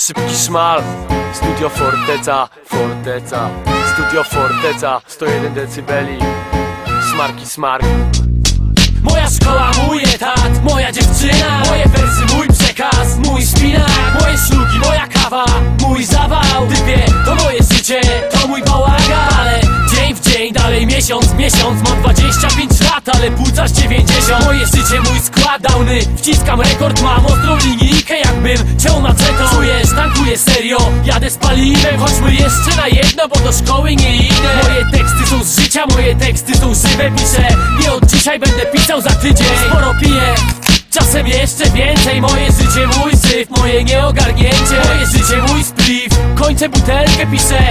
Szybki szmal. Studio Forteca, Forteca. Studio Forteca 101 decybeli. Smarki smark. Moja szkoła, mój etat, moja dziewczyna Moje wersy, mój przekaz, mój szpinak Moje szlugi, moja kawa, mój zawał. Typie, to moje życie, to mój bałagan. Ale dzień w dzień, dalej miesiąc miesiąc Mam 25 lat, ale płucasz 90 Moje życie, mój skład downy Wciskam rekord, mam ostrą linijkę Jakbym ciął maczetą Czujesz, tankuję serio, jadę z paliwem Chodźmy jeszcze na jedno, bo do szkoły nie idę. Moje teksty są z życia, moje teksty są żywe. Piszę, nie od dzisiaj będę pisał za tydzień. Sporo piję Czasem jeszcze więcej. Moje życie, mój syf, moje nieogarnięcie. Moje życie, mój spliff Kończę butelkę, piszę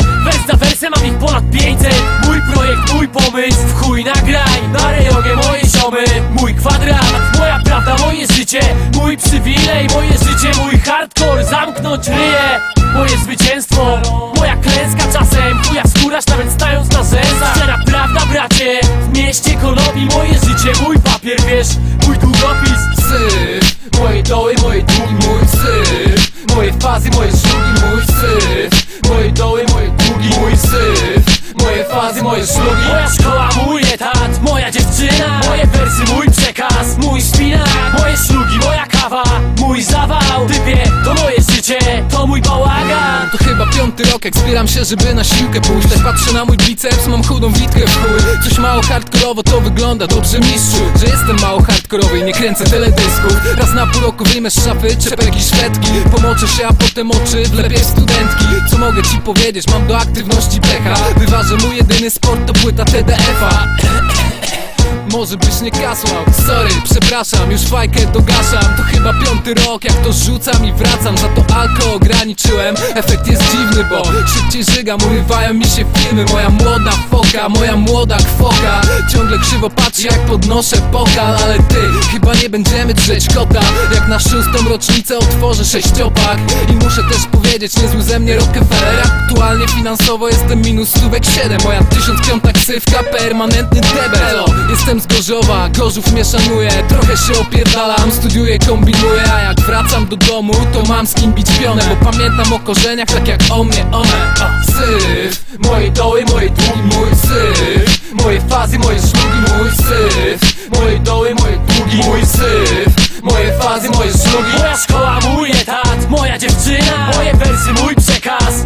za wersem, mam ich ponad 500 Mój projekt, mój pomysł W chuj nagraj. Na rejonie moje ziomy Mój kwadrat, moja prawda, moje życie Mój przywilej, moje życie Mój hardcore, zamknąć ryje Moje zwycięstwo. Moja klęska czasem Chuja skórasz nawet stając na zęzach Szczera prawda bracie W mieście konopi moje życie. Mój papier wiesz Mój długopis. Syf Moje doły, moje długi, mój syf. Moje fazy, moje szlugi, mój Moja szkoła, mój etat Moja dziewczyna. Moje wersy, mój przekaz Mój szpinak Moje szlugi, moja kawa Mój zawał. Typie, to moje życie To mój bałagan To chyba piąty rok, jak zbieram się, żeby na siłkę pójść. Tak patrzę na mój biceps, mam chudą witkę w chuj. Coś mało hardkorowo to wygląda, dobrze mistrzu Że jestem mało hardkorowy i nie kręcę teledysków. Raz na pół roku wyjmę z szafy czepek szwedki. Pomoczę się, a potem oczy wlepię studentki. Co mogę ci powiedzieć, mam do aktywności pecha. Wyważę mój jedyny sport to płyta TDF-a może byś nie kasłał? Sorry, przepraszam, już fajkę dogaszam. To chyba piąty rok, jak to rzucam i wracam. Za to alko ograniczyłem. Efekt jest dziwny, bo szybciej żygam Urywają mi się filmy. Moja młoda foka, moja młoda kwoka. Ciągle krzywo patrzy jak podnoszę pokal. Ale ty, chyba nie będziemy drzeć kota. Jak na szóstą rocznicę otworzę sześciopak. I muszę też powiedzieć, niezły ze mnie Rockefeller. Aktualnie finansowo jestem minus stówek 7 Moja tysiąc piąta ksywka, permanentny debet Elo, jestem z Gorzowa, Gorzów mnie szanuje Trochę się opierdalam, studiuję, kombinuję A jak wracam do domu, to mam z kim bić pionę Bo pamiętam o korzeniach, tak jak o mnie one. Syf, moje doły, moje długi, mój syf Moje fazy, moje szlugi, mój syf Moje doły, moje długi, mój syf Moje fazy, moje szlugi Moja szkoła, mój etat Moja dziewczyna Moje wersy, mój przekaz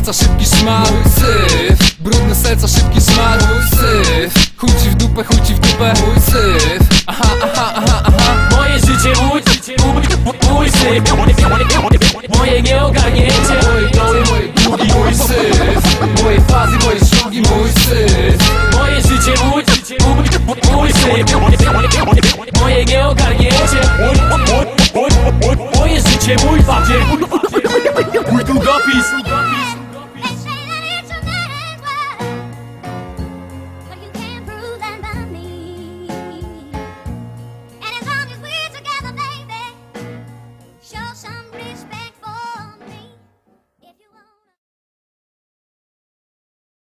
serca, szybki szmal Mój syf, brudne serca, szybki szmal Mój syf, chuj ci w dupę, chuj ci w dupę Mój syf, aha, aha, aha, aha. Moje życie, mój Mój, mój, mój syf. Moje nieogarnięcie Moje doły, moje długi, mój syf. Moje fazy, moje szlugi, mój syf. Moje życie, mój Mój, mój syf. Moje nieogarnięcie Moje życie, mój papier